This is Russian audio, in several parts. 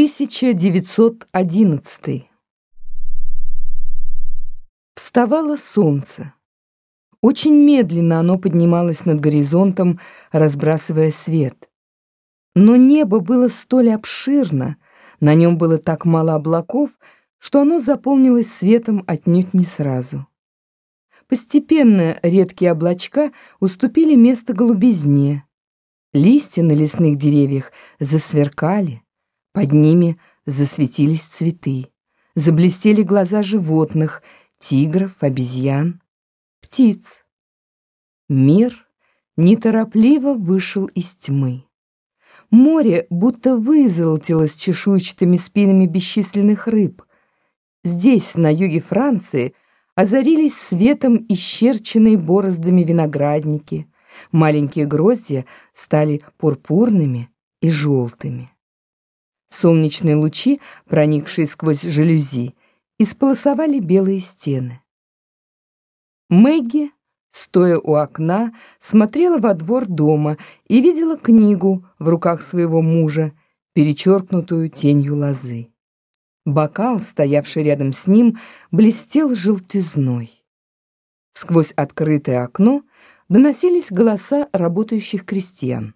1911 Вставало солнце. Очень медленно оно поднималось над горизонтом, разбрасывая свет. Но небо было столь обширно, на нем было так мало облаков, что оно заполнилось светом отнюдь не сразу. Постепенно редкие облачка уступили место голубизне. Листья на лесных деревьях засверкали, под ними засветились цветы, заблестели глаза животных, тигров, обезьян, птиц. Мир неторопливо вышел из тьмы. Море будто вызолотилось чешуйчатыми спинами бесчисленных рыб. Здесь, на юге Франции, озарились светом исчерченные бороздами виноградники. Маленькие гроздья стали пурпурными и желтыми. Солнечные лучи, проникшие сквозь жалюзи, исполосовали белые стены. Мэгги, стоя у окна, смотрела во двор дома и видела книгу в руках своего мужа, перечеркнутую тенью лозы. Бокал, стоявший рядом с ним, блестел желтизной. Сквозь открытое окно доносились голоса работающих крестьян.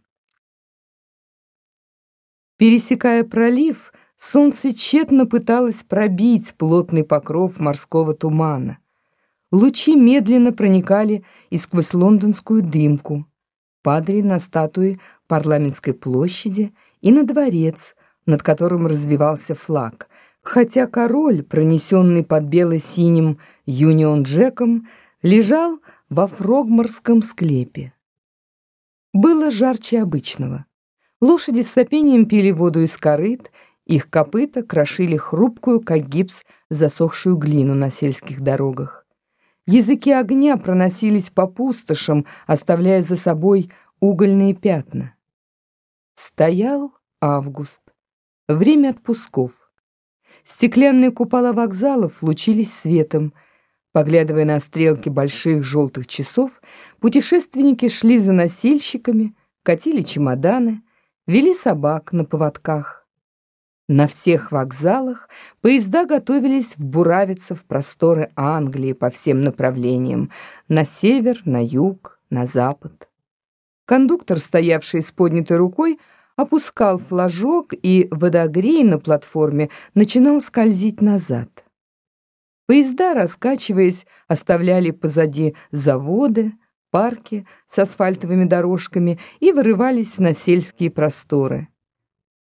Пересекая пролив, солнце тщетно пыталось пробить плотный покров морского тумана. Лучи медленно проникали и сквозь лондонскую дымку, падали на статуи парламентской площади и на дворец, над которым развивался флаг, хотя король, пронесенный под бело-синим Юнион Джеком, лежал во фрогморском склепе. Было жарче обычного. Лошади с сопением пили воду из корыт, их копыта крошили хрупкую, как гипс, засохшую глину на сельских дорогах. Языки огня проносились по пустошам, оставляя за собой угольные пятна. Стоял август, время отпусков. Стеклянные купола вокзалов лучились светом. Поглядывая на стрелки больших желтых часов, путешественники шли за носильщиками, катили чемоданы — вели собак на поводках. На всех вокзалах поезда готовились вбуравиться в просторы Англии по всем направлениям, на север, на юг, на запад. Кондуктор, стоявший с поднятой рукой, опускал флажок, и водогрей на платформе начинал скользить назад. Поезда, раскачиваясь, оставляли позади заводы, парки с асфальтовыми дорожками и вырывались на сельские просторы.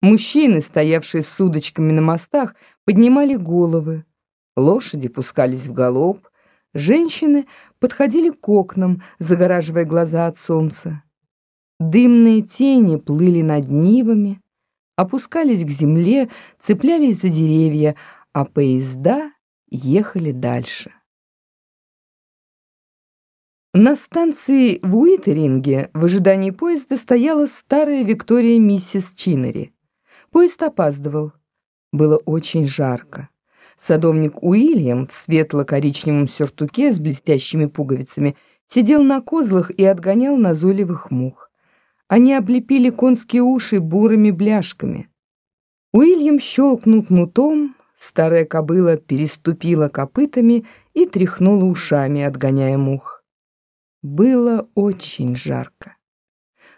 Мужчины, стоявшие с удочками на мостах, поднимали головы. Лошади пускались в галоп. Женщины подходили к окнам, загораживая глаза от солнца. Дымные тени плыли над нивами, опускались к земле, цеплялись за деревья, а поезда ехали дальше. На станции в Уитеринге в ожидании поезда стояла старая Виктория миссис Чиннери. Поезд опаздывал. Было очень жарко. Садовник Уильям в светло-коричневом сюртуке с блестящими пуговицами сидел на козлах и отгонял назойливых мух. Они облепили конские уши бурыми бляшками. Уильям щелкнул кнутом, старая кобыла переступила копытами и тряхнула ушами, отгоняя мух. Было очень жарко.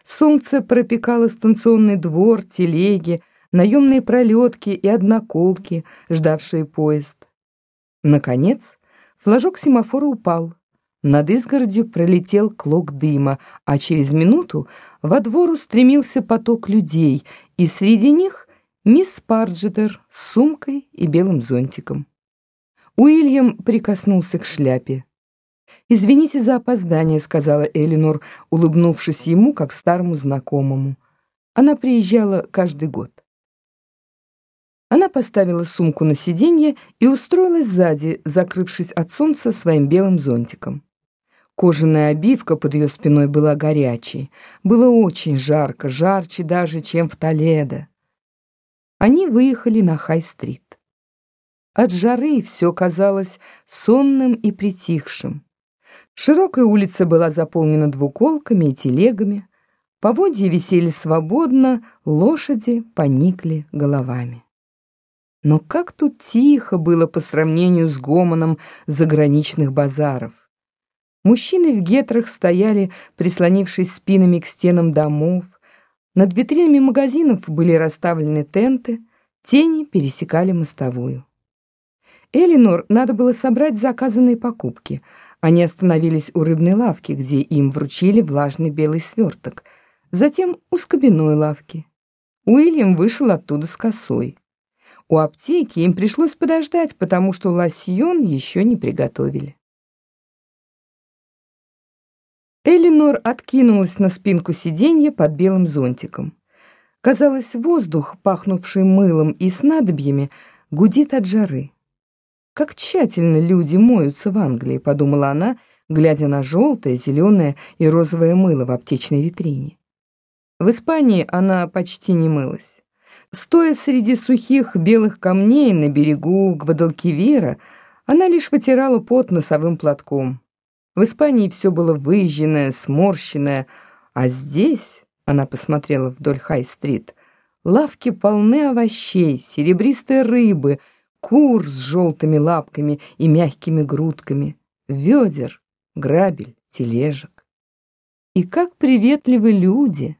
Солнце пропекало станционный двор, телеги, наемные пролетки и одноколки, ждавшие поезд. Наконец, флажок семафора упал. Над изгородью пролетел клок дыма, а через минуту во двор устремился поток людей, и среди них мисс Парджетер с сумкой и белым зонтиком. Уильям прикоснулся к шляпе. «Извините за опоздание», — сказала Элинор, улыбнувшись ему, как старому знакомому. Она приезжала каждый год. Она поставила сумку на сиденье и устроилась сзади, закрывшись от солнца своим белым зонтиком. Кожаная обивка под ее спиной была горячей. Было очень жарко, жарче даже, чем в Толедо. Они выехали на Хай-стрит. От жары все казалось сонным и притихшим. Широкая улица была заполнена двуколками и телегами. Поводья висели свободно, лошади поникли головами. Но как тут тихо было по сравнению с гомоном заграничных базаров. Мужчины в гетрах стояли, прислонившись спинами к стенам домов. Над витринами магазинов были расставлены тенты, тени пересекали мостовую. Элинор надо было собрать заказанные покупки. Они остановились у рыбной лавки, где им вручили влажный белый сверток, затем у скобяной лавки. Уильям вышел оттуда с косой. У аптеки им пришлось подождать, потому что лосьон еще не приготовили. Элинор откинулась на спинку сиденья под белым зонтиком. Казалось, воздух, пахнувший мылом и снадобьями, гудит от жары. «Как тщательно люди моются в Англии», — подумала она, глядя на желтое, зеленое и розовое мыло в аптечной витрине. В Испании она почти не мылась. Стоя среди сухих белых камней на берегу Гвадалкивира, она лишь вытирала пот носовым платком. В Испании все было выжженное, сморщенное, а здесь, она посмотрела вдоль Хай-стрит, лавки полны овощей, серебристой рыбы, кур с желтыми лапками и мягкими грудками, ведер, грабель, тележек. И как приветливы люди!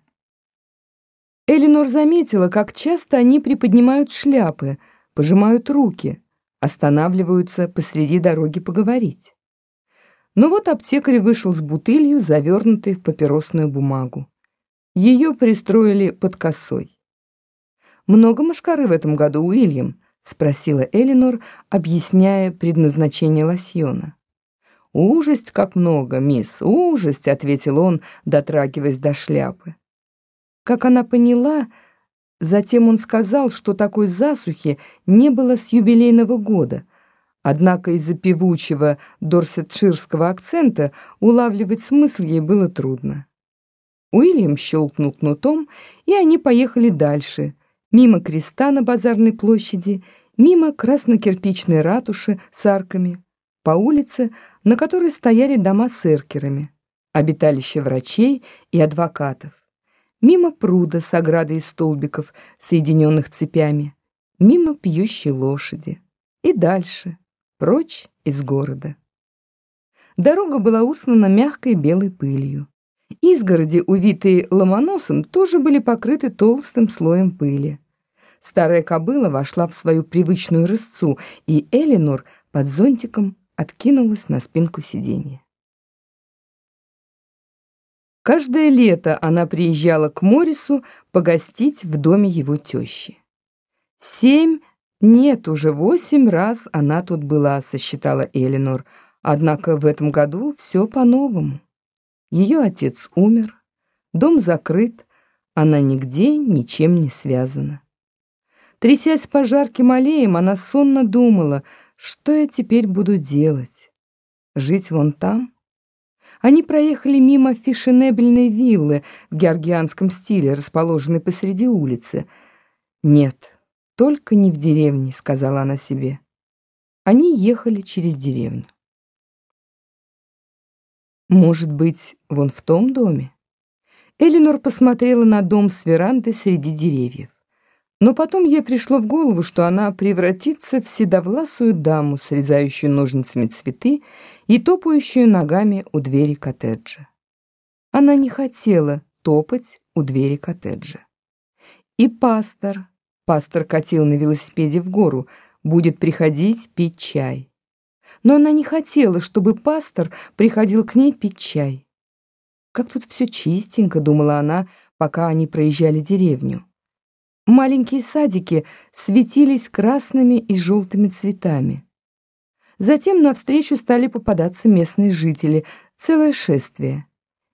Элинор заметила, как часто они приподнимают шляпы, пожимают руки, останавливаются посреди дороги поговорить. Но вот аптекарь вышел с бутылью, завернутой в папиросную бумагу. Ее пристроили под косой. «Много мошкары в этом году, Уильям?» — спросила Элинор, объясняя предназначение лосьона. «Ужасть как много, мисс, ужасть!» — ответил он, дотрагиваясь до шляпы. Как она поняла, затем он сказал, что такой засухи не было с юбилейного года, однако из-за певучего дорсетширского акцента улавливать смысл ей было трудно. Уильям щелкнул кнутом, и они поехали дальше, мимо креста на базарной площади, мимо краснокирпичной ратуши с арками, по улице, на которой стояли дома с эркерами, обиталище врачей и адвокатов мимо пруда с оградой из столбиков, соединенных цепями, мимо пьющей лошади и дальше, прочь из города. Дорога была услана мягкой белой пылью. Изгороди, увитые ломоносом, тоже были покрыты толстым слоем пыли. Старая кобыла вошла в свою привычную рысцу, и Элинор под зонтиком откинулась на спинку сиденья. Каждое лето она приезжала к Морису погостить в доме его тещи. Семь, нет, уже восемь раз она тут была, сосчитала Элинор, однако в этом году все по-новому. Ее отец умер, дом закрыт, она нигде ничем не связана. Трясясь по жарким аллеям, она сонно думала, что я теперь буду делать? Жить вон там? Они проехали мимо фешенебельной виллы в георгианском стиле, расположенной посреди улицы. «Нет, только не в деревне», — сказала она себе. Они ехали через деревню. «Может быть, вон в том доме?» Элинор посмотрела на дом с веранды среди деревьев. Но потом ей пришло в голову, что она превратится в седовласую даму, срезающую ножницами цветы и топающую ногами у двери коттеджа. Она не хотела топать у двери коттеджа. И пастор, пастор катил на велосипеде в гору, будет приходить пить чай. Но она не хотела, чтобы пастор приходил к ней пить чай. Как тут все чистенько, думала она, пока они проезжали деревню. Маленькие садики светились красными и желтыми цветами. Затем навстречу стали попадаться местные жители, целое шествие.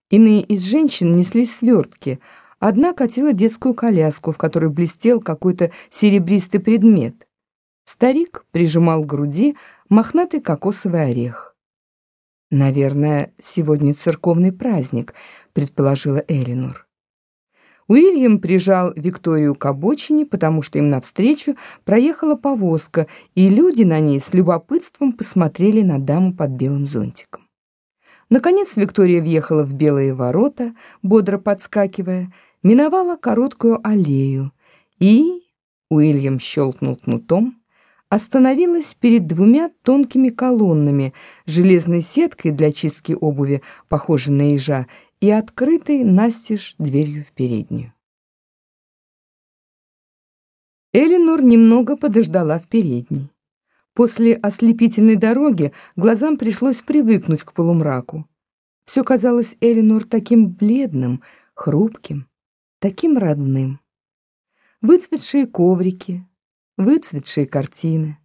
Иные из женщин несли свертки, одна катила детскую коляску, в которой блестел какой-то серебристый предмет. Старик прижимал к груди мохнатый кокосовый орех. «Наверное, сегодня церковный праздник», — предположила Элинор. Уильям прижал Викторию к обочине, потому что им навстречу проехала повозка, и люди на ней с любопытством посмотрели на даму под белым зонтиком. Наконец Виктория въехала в белые ворота, бодро подскакивая, миновала короткую аллею, и Уильям щелкнул кнутом, остановилась перед двумя тонкими колоннами, железной сеткой для чистки обуви, похожей на ежа, и открытой настежь дверью в переднюю. Эленор немного подождала в передней. После ослепительной дороги глазам пришлось привыкнуть к полумраку. Все казалось Эленор таким бледным, хрупким, таким родным. Выцветшие коврики, выцветшие картины.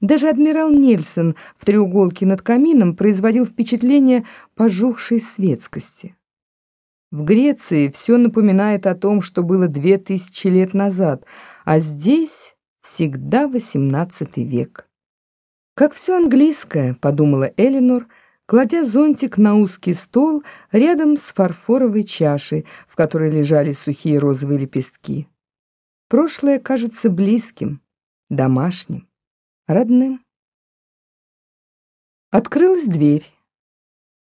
Даже адмирал Нельсон в треуголке над камином производил впечатление пожухшей светскости. В Греции все напоминает о том, что было две тысячи лет назад, а здесь всегда XVIII век. «Как все английское», — подумала Эленор, кладя зонтик на узкий стол рядом с фарфоровой чашей, в которой лежали сухие розовые лепестки. Прошлое кажется близким, домашним, родным. Открылась дверь.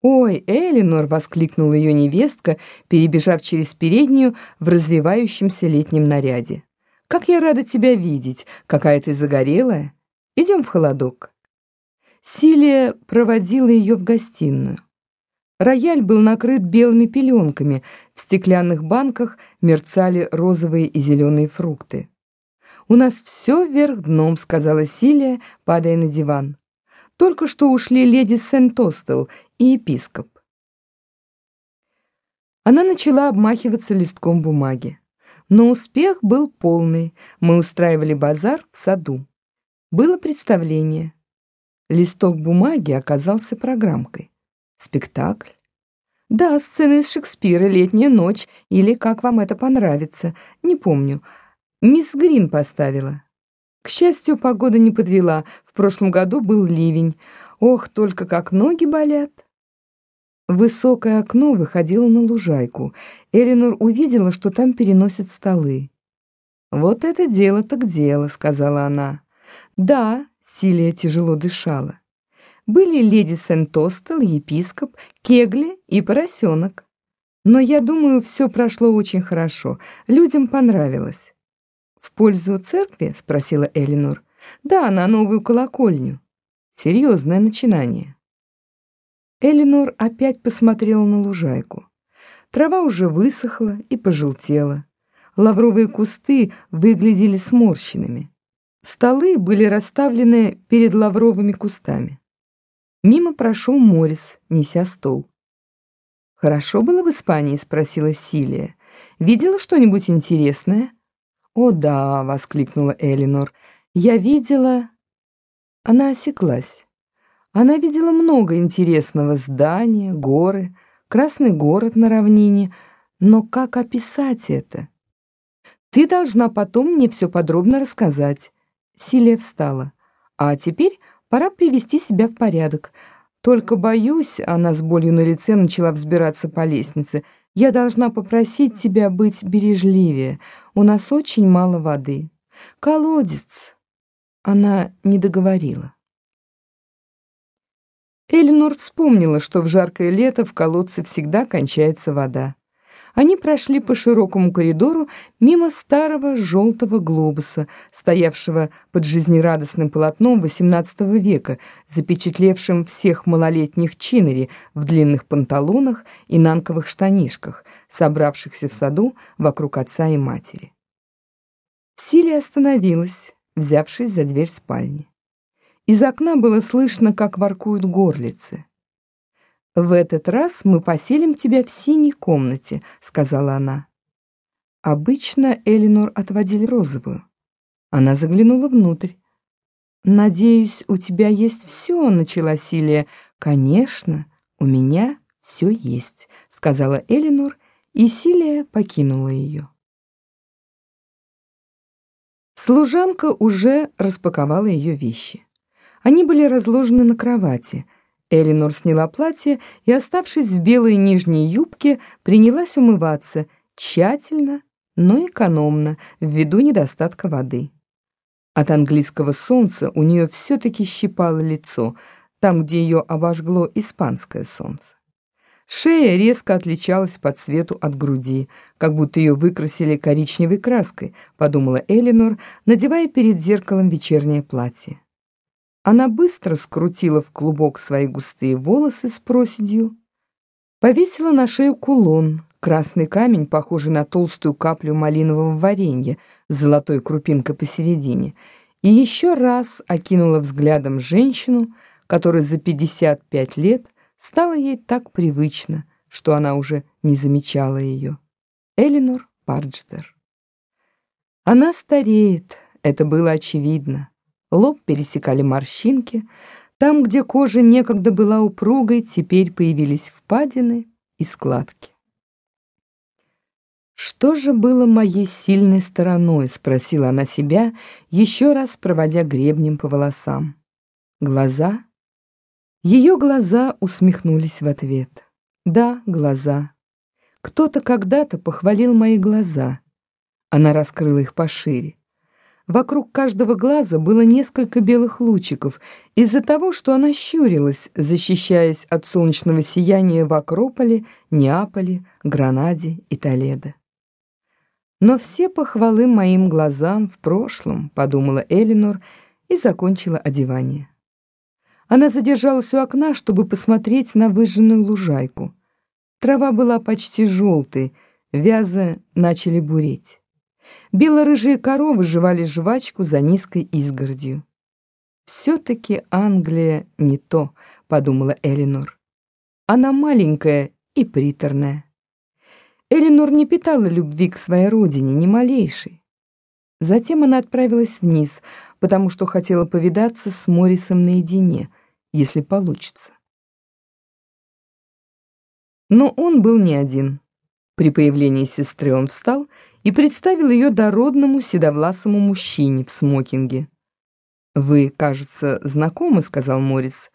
«Ой, Элинор!» — воскликнула ее невестка, перебежав через переднюю в развивающемся летнем наряде. «Как я рада тебя видеть! Какая ты загорелая! Идем в холодок!» Силия проводила ее в гостиную. Рояль был накрыт белыми пеленками, в стеклянных банках мерцали розовые и зеленые фрукты. «У нас все вверх дном», — сказала Силия, падая на диван. Только что ушли леди Сент-Остел и епископ. Она начала обмахиваться листком бумаги. Но успех был полный. Мы устраивали базар в саду. Было представление. Листок бумаги оказался программкой. Спектакль. Да, сцена из Шекспира «Летняя ночь» или «Как вам это понравится», не помню. Мисс Грин поставила. К счастью, погода не подвела. В прошлом году был ливень. Ох, только как ноги болят. Высокое окно выходило на лужайку. Элинор увидела, что там переносят столы. «Вот это дело так дело», — сказала она. «Да», — Силия тяжело дышала. «Были леди Сент-Остел, епископ, кегли и поросенок. Но я думаю, все прошло очень хорошо. Людям понравилось». «В пользу церкви?» — спросила Элинор. «Да, на новую колокольню. Серьезное начинание». Элинор опять посмотрела на лужайку. Трава уже высохла и пожелтела. Лавровые кусты выглядели сморщенными. Столы были расставлены перед лавровыми кустами. Мимо прошел Морис, неся стол. «Хорошо было в Испании?» — спросила Силия. «Видела что-нибудь интересное?» «О да!» — воскликнула Элинор. «Я видела...» Она осеклась. Она видела много интересного здания, горы, красный город на равнине. Но как описать это? «Ты должна потом мне все подробно рассказать». Силия встала. «А теперь пора привести себя в порядок. Только боюсь...» — она с болью на лице начала взбираться по лестнице — я должна попросить тебя быть бережливее. У нас очень мало воды. Колодец. Она не договорила. Эленор вспомнила, что в жаркое лето в колодце всегда кончается вода. Они прошли по широкому коридору мимо старого желтого глобуса, стоявшего под жизнерадостным полотном XVIII века, запечатлевшим всех малолетних чинери в длинных панталонах и нанковых штанишках, собравшихся в саду вокруг отца и матери. Силия остановилась, взявшись за дверь спальни. Из окна было слышно, как воркуют горлицы. «В этот раз мы поселим тебя в синей комнате», — сказала она. Обычно Элинор отводили розовую. Она заглянула внутрь. «Надеюсь, у тебя есть все», — начала Силия. «Конечно, у меня все есть», — сказала Элинор, и Силия покинула ее. Служанка уже распаковала ее вещи. Они были разложены на кровати — Элинор сняла платье и, оставшись в белой нижней юбке, принялась умываться тщательно, но экономно, ввиду недостатка воды. От английского солнца у нее все-таки щипало лицо, там, где ее обожгло испанское солнце. Шея резко отличалась по цвету от груди, как будто ее выкрасили коричневой краской, подумала Элинор, надевая перед зеркалом вечернее платье. Она быстро скрутила в клубок свои густые волосы с проседью, повесила на шею кулон, красный камень, похожий на толстую каплю малинового варенья с золотой крупинкой посередине, и еще раз окинула взглядом женщину, которая за 55 лет стало ей так привычно, что она уже не замечала ее. Элинор Пардждер. Она стареет, это было очевидно. Лоб пересекали морщинки, там, где кожа некогда была упругой, теперь появились впадины и складки. «Что же было моей сильной стороной?» — спросила она себя, еще раз проводя гребнем по волосам. Глаза ее глаза усмехнулись в ответ. Да, глаза. Кто-то когда-то похвалил мои глаза. Она раскрыла их пошире. Вокруг каждого глаза было несколько белых лучиков из-за того, что она щурилась, защищаясь от солнечного сияния в Акрополе, Неаполе, Гранаде и Толедо. Но все похвалы моим глазам в прошлом, подумала Элинор и закончила одевание. Она задержалась у окна, чтобы посмотреть на выжженную лужайку. Трава была почти желтой, вязы начали буреть. Бело-рыжие коровы жевали жвачку за низкой изгородью. «Все-таки Англия не то», — подумала Элинор. «Она маленькая и приторная». Элинор не питала любви к своей родине, ни малейшей. Затем она отправилась вниз, потому что хотела повидаться с Моррисом наедине, если получится. Но он был не один. При появлении сестры он встал и представил ее дородному седовласому мужчине в смокинге. «Вы, кажется, знакомы», — сказал Моррис.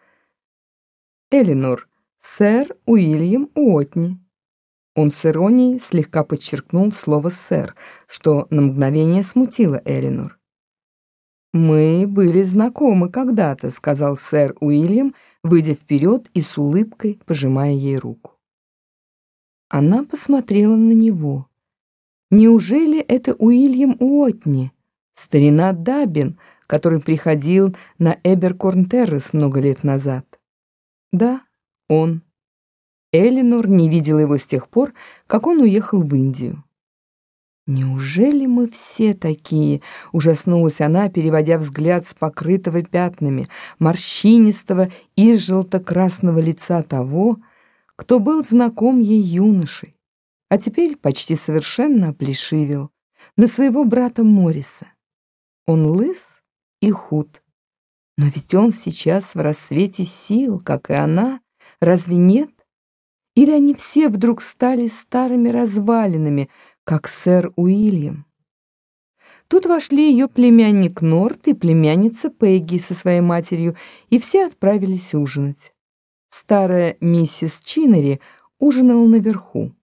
«Элинор, сэр Уильям Уотни». Он с иронией слегка подчеркнул слово «сэр», что на мгновение смутило Элинор. «Мы были знакомы когда-то», — сказал сэр Уильям, выйдя вперед и с улыбкой пожимая ей руку. Она посмотрела на него. Неужели это Уильям Уотни, старина Дабин, который приходил на Эберкорн-Террас много лет назад? Да, он. Элинор не видела его с тех пор, как он уехал в Индию. «Неужели мы все такие?» — ужаснулась она, переводя взгляд с покрытого пятнами, морщинистого и желто-красного лица того, кто был знаком ей юношей, а теперь почти совершенно оплешивел, на своего брата Мориса. Он лыс и худ, но ведь он сейчас в рассвете сил, как и она, разве нет? Или они все вдруг стали старыми развалинами, как сэр Уильям. Тут вошли ее племянник Норт и племянница Пегги со своей матерью, и все отправились ужинать. Старая миссис Чиннери ужинала наверху.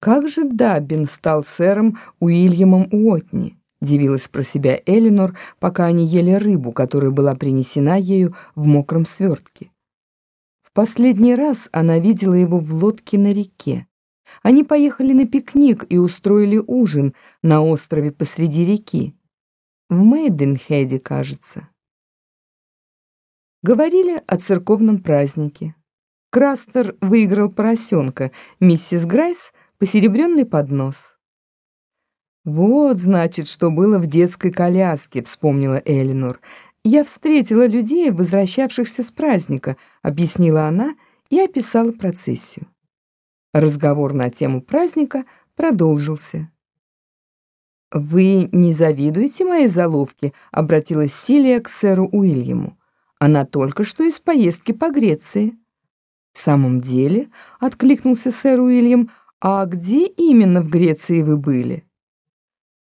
«Как же Даббин стал сэром Уильямом Уотни?» — дивилась про себя Элинор, пока они ели рыбу, которая была принесена ею в мокром свертке. Последний раз она видела его в лодке на реке. Они поехали на пикник и устроили ужин на острове посреди реки. В Мейденхеде, кажется. Говорили о церковном празднике. Крастер выиграл поросенка, миссис Грайс — посеребренный поднос. «Вот, значит, что было в детской коляске», — вспомнила Элинор. «Я встретила людей, возвращавшихся с праздника», — объяснила она и описала процессию. Разговор на тему праздника продолжился. «Вы не завидуете моей заловке?» — обратилась Силия к сэру Уильяму. «Она только что из поездки по Греции». «В самом деле?» — откликнулся сэр Уильям. «А где именно в Греции вы были?»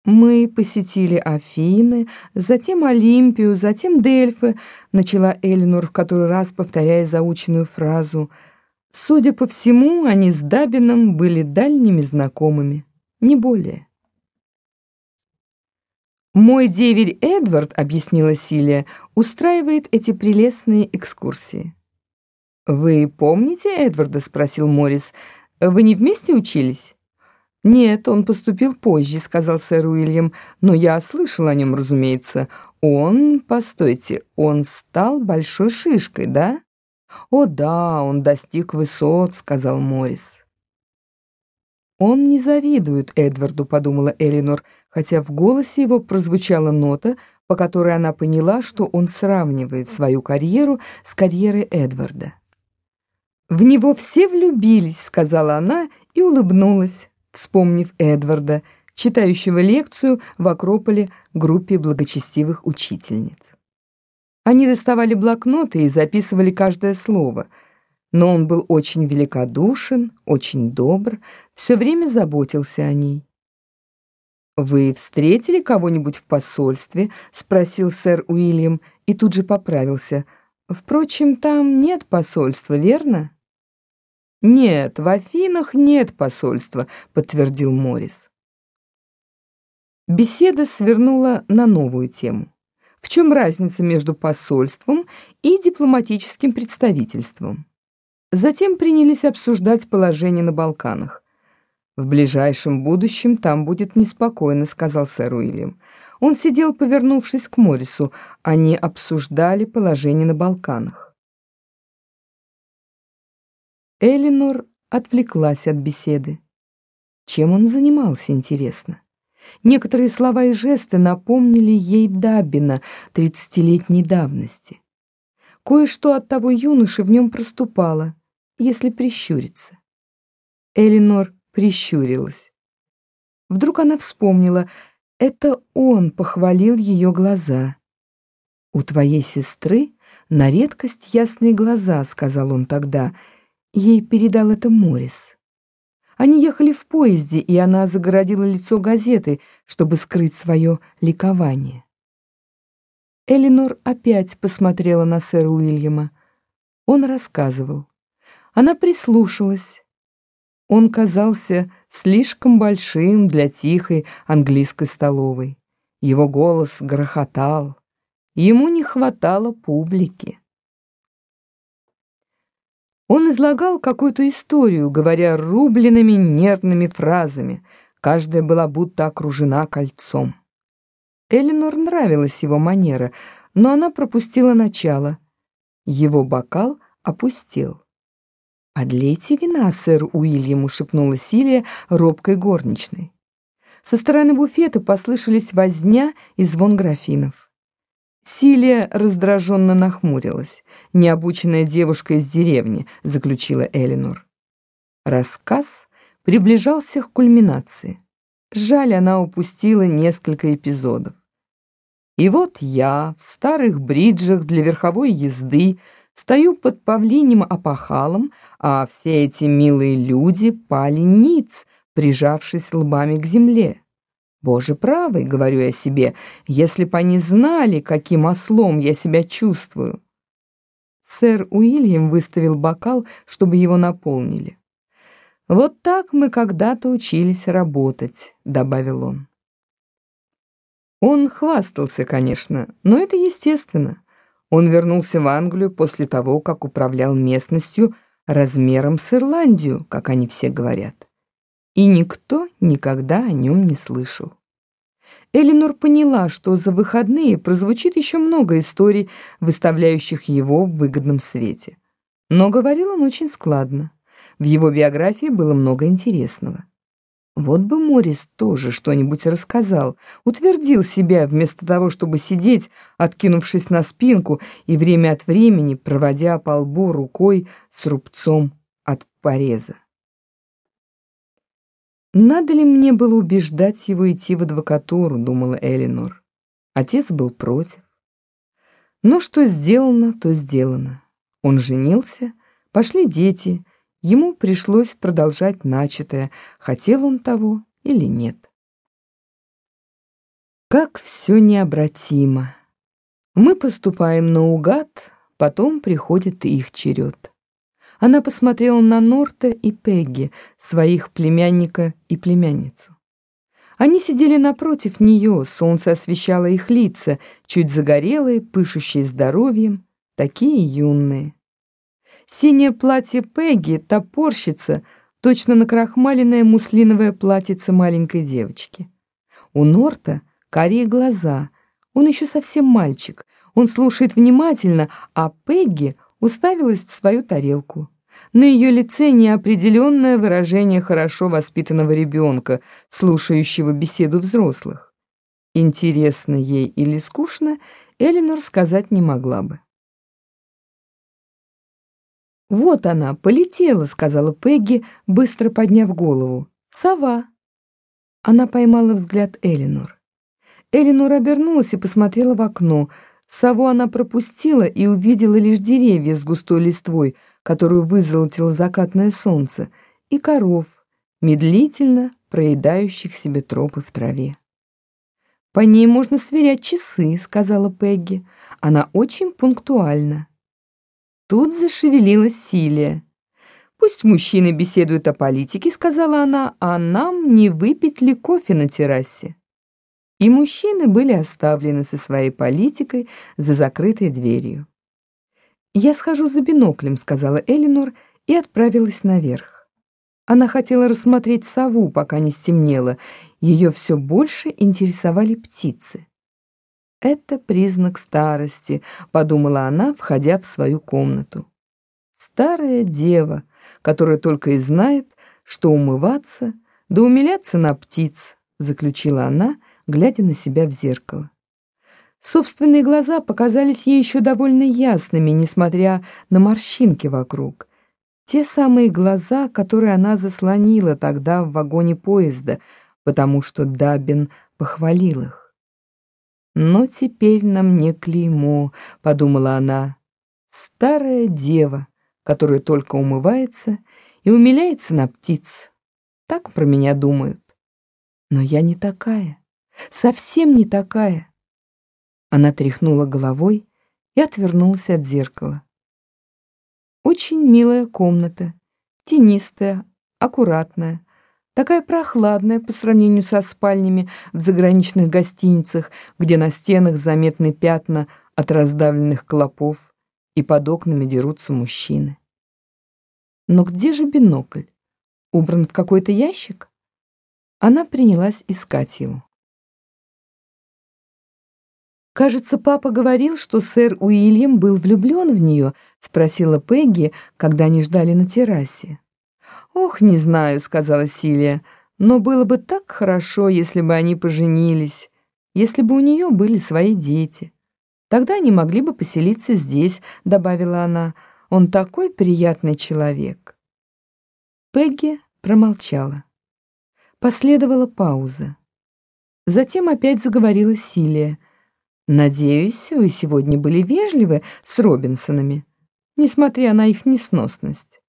«Мы посетили Афины, затем Олимпию, затем Дельфы», — начала Элинор в который раз, повторяя заученную фразу — Судя по всему, они с Дабином были дальними знакомыми, не более. «Мой деверь Эдвард, — объяснила Силия, — устраивает эти прелестные экскурсии. «Вы помните Эдварда?» — спросил Моррис. «Вы не вместе учились?» «Нет, он поступил позже», — сказал сэр Уильям. «Но я слышал о нем, разумеется. Он, постойте, он стал большой шишкой, да?» «О да, он достиг высот», — сказал Моррис. «Он не завидует Эдварду», — подумала Элинор, хотя в голосе его прозвучала нота, по которой она поняла, что он сравнивает свою карьеру с карьерой Эдварда. «В него все влюбились», — сказала она и улыбнулась, вспомнив Эдварда, читающего лекцию в Акрополе группе благочестивых учительниц. Они доставали блокноты и записывали каждое слово — но он был очень великодушен, очень добр, все время заботился о ней. «Вы встретили кого-нибудь в посольстве?» — спросил сэр Уильям и тут же поправился. «Впрочем, там нет посольства, верно?» «Нет, в Афинах нет посольства», — подтвердил Моррис. Беседа свернула на новую тему. В чем разница между посольством и дипломатическим представительством? Затем принялись обсуждать положение на Балканах. «В ближайшем будущем там будет неспокойно», — сказал сэр Уильям. Он сидел, повернувшись к Моррису. Они обсуждали положение на Балканах. Элинор отвлеклась от беседы. Чем он занимался, интересно? Некоторые слова и жесты напомнили ей Дабина тридцатилетней давности. Кое-что от того юноши в нем проступало — если прищуриться. Элинор прищурилась. Вдруг она вспомнила, это он похвалил ее глаза. «У твоей сестры на редкость ясные глаза», — сказал он тогда. Ей передал это Морис. Они ехали в поезде, и она загородила лицо газеты, чтобы скрыть свое ликование. Элинор опять посмотрела на сэра Уильяма. Он рассказывал. Она прислушалась. Он казался слишком большим для тихой английской столовой. Его голос грохотал. Ему не хватало публики. Он излагал какую-то историю, говоря рубленными нервными фразами. Каждая была будто окружена кольцом. Эленор нравилась его манера, но она пропустила начало. Его бокал опустел. «Подлейте вина, сэр Уильяму», — шепнула Силия робкой горничной. Со стороны буфета послышались возня и звон графинов. Силия раздраженно нахмурилась. «Необученная девушка из деревни», — заключила Элинор. Рассказ приближался к кульминации. Жаль, она упустила несколько эпизодов. И вот я в старых бриджах для верховой езды Стою под павлиним опахалом, а все эти милые люди пали ниц, прижавшись лбами к земле. Боже правый, говорю я себе, если бы они знали, каким ослом я себя чувствую. Сэр Уильям выставил бокал, чтобы его наполнили. «Вот так мы когда-то учились работать», — добавил он. Он хвастался, конечно, но это естественно. Он вернулся в Англию после того, как управлял местностью размером с Ирландию, как они все говорят. И никто никогда о нем не слышал. Элинор поняла, что за выходные прозвучит еще много историй, выставляющих его в выгодном свете. Но говорил он очень складно. В его биографии было много интересного. Вот бы Морис тоже что-нибудь рассказал, утвердил себя вместо того, чтобы сидеть, откинувшись на спинку и время от времени проводя по лбу рукой с рубцом от пореза. «Надо ли мне было убеждать его идти в адвокатуру?» — думала Элинор. Отец был против. Но что сделано, то сделано. Он женился, пошли дети — Ему пришлось продолжать начатое, хотел он того или нет. Как все необратимо. Мы поступаем наугад, потом приходит их черед. Она посмотрела на Норта и Пегги, своих племянника и племянницу. Они сидели напротив нее, солнце освещало их лица, чуть загорелые, пышущие здоровьем, такие юные. Синее платье Пегги топорщится, точно накрахмаленное муслиновое платьице маленькой девочки. У Норта карие глаза, он еще совсем мальчик, он слушает внимательно, а Пегги уставилась в свою тарелку. На ее лице неопределенное выражение хорошо воспитанного ребенка, слушающего беседу взрослых. Интересно ей или скучно, Эленор сказать не могла бы. «Вот она, полетела», — сказала Пегги, быстро подняв голову. «Сова». Она поймала взгляд Эленор. Эленор обернулась и посмотрела в окно. Сову она пропустила и увидела лишь деревья с густой листвой, которую вызолотило закатное солнце, и коров, медлительно проедающих себе тропы в траве. «По ней можно сверять часы», — сказала Пегги. «Она очень пунктуальна». Тут зашевелилась Силия. «Пусть мужчины беседуют о политике», — сказала она, «а нам не выпить ли кофе на террасе?» И мужчины были оставлены со своей политикой за закрытой дверью. «Я схожу за биноклем», — сказала Элинор и отправилась наверх. Она хотела рассмотреть сову, пока не стемнело. Ее все больше интересовали птицы. «Это признак старости», — подумала она, входя в свою комнату. «Старая дева, которая только и знает, что умываться, да умиляться на птиц», — заключила она, глядя на себя в зеркало. Собственные глаза показались ей еще довольно ясными, несмотря на морщинки вокруг. Те самые глаза, которые она заслонила тогда в вагоне поезда, потому что Дабин похвалил их. «Но теперь на мне клеймо», — подумала она. «Старая дева, которая только умывается и умиляется на птиц. Так про меня думают. Но я не такая, совсем не такая». Она тряхнула головой и отвернулась от зеркала. Очень милая комната, тенистая, аккуратная, такая прохладная по сравнению со спальнями в заграничных гостиницах, где на стенах заметны пятна от раздавленных клопов и под окнами дерутся мужчины. Но где же бинокль? Убран в какой-то ящик? Она принялась искать его. «Кажется, папа говорил, что сэр Уильям был влюблен в нее», — спросила Пегги, когда они ждали на террасе. «Ох, не знаю», — сказала Силия, «но было бы так хорошо, если бы они поженились, если бы у нее были свои дети. Тогда они могли бы поселиться здесь», — добавила она. «Он такой приятный человек». Пегги промолчала. Последовала пауза. Затем опять заговорила Силия. «Надеюсь, вы сегодня были вежливы с Робинсонами, несмотря на их несносность».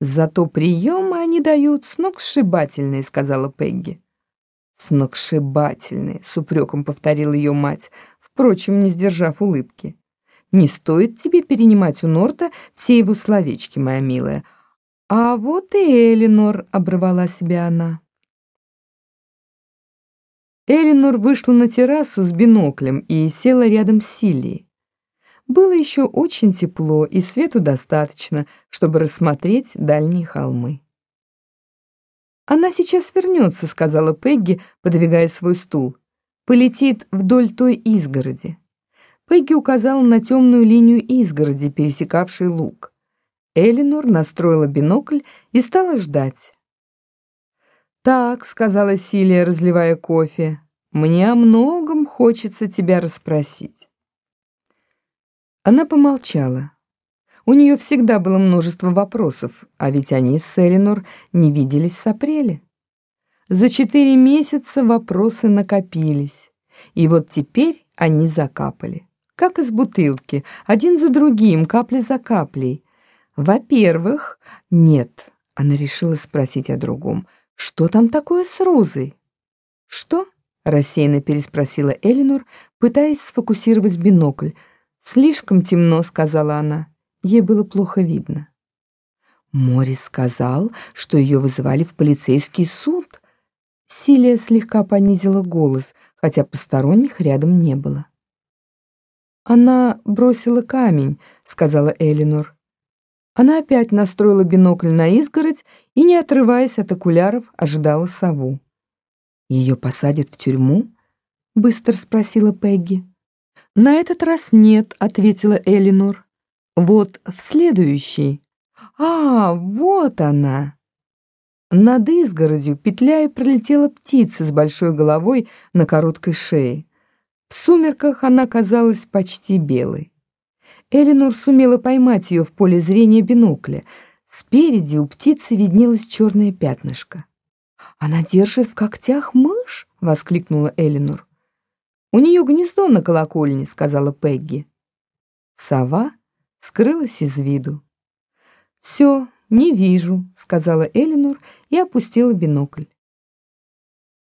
«Зато приемы они дают сногсшибательные», — сказала Пегги. «Сногсшибательные», — с упреком повторила ее мать, впрочем, не сдержав улыбки. «Не стоит тебе перенимать у Норта все его словечки, моя милая». «А вот и Элинор», — обрывала себя она. Элинор вышла на террасу с биноклем и села рядом с Силией. Было еще очень тепло, и свету достаточно, чтобы рассмотреть дальние холмы. «Она сейчас вернется», — сказала Пегги, подвигая свой стул. «Полетит вдоль той изгороди». Пегги указала на темную линию изгороди, пересекавшей луг. Элинор настроила бинокль и стала ждать. «Так», — сказала Силия, разливая кофе, — «мне о многом хочется тебя расспросить». Она помолчала. У нее всегда было множество вопросов, а ведь они с Элинор не виделись с апреля. За четыре месяца вопросы накопились, и вот теперь они закапали. Как из бутылки, один за другим, капля за каплей. Во-первых, нет, она решила спросить о другом. Что там такое с Розой? Что? Рассеянно переспросила Элинор, пытаясь сфокусировать бинокль, «Слишком темно», — сказала она. Ей было плохо видно. Морис сказал, что ее вызывали в полицейский суд. Силия слегка понизила голос, хотя посторонних рядом не было. «Она бросила камень», — сказала Элинор. Она опять настроила бинокль на изгородь и, не отрываясь от окуляров, ожидала сову. «Ее посадят в тюрьму?» — быстро спросила Пегги. «На этот раз нет», — ответила Элинор. «Вот в следующий». «А, вот она!» Над изгородью, петляя, пролетела птица с большой головой на короткой шее. В сумерках она казалась почти белой. Элинор сумела поймать ее в поле зрения бинокля. Спереди у птицы виднелось черное пятнышко. «Она держит в когтях мышь?» — воскликнула Элинор. «У нее гнездо на колокольне», — сказала Пегги. Сова скрылась из виду. «Все, не вижу», — сказала Элинор и опустила бинокль.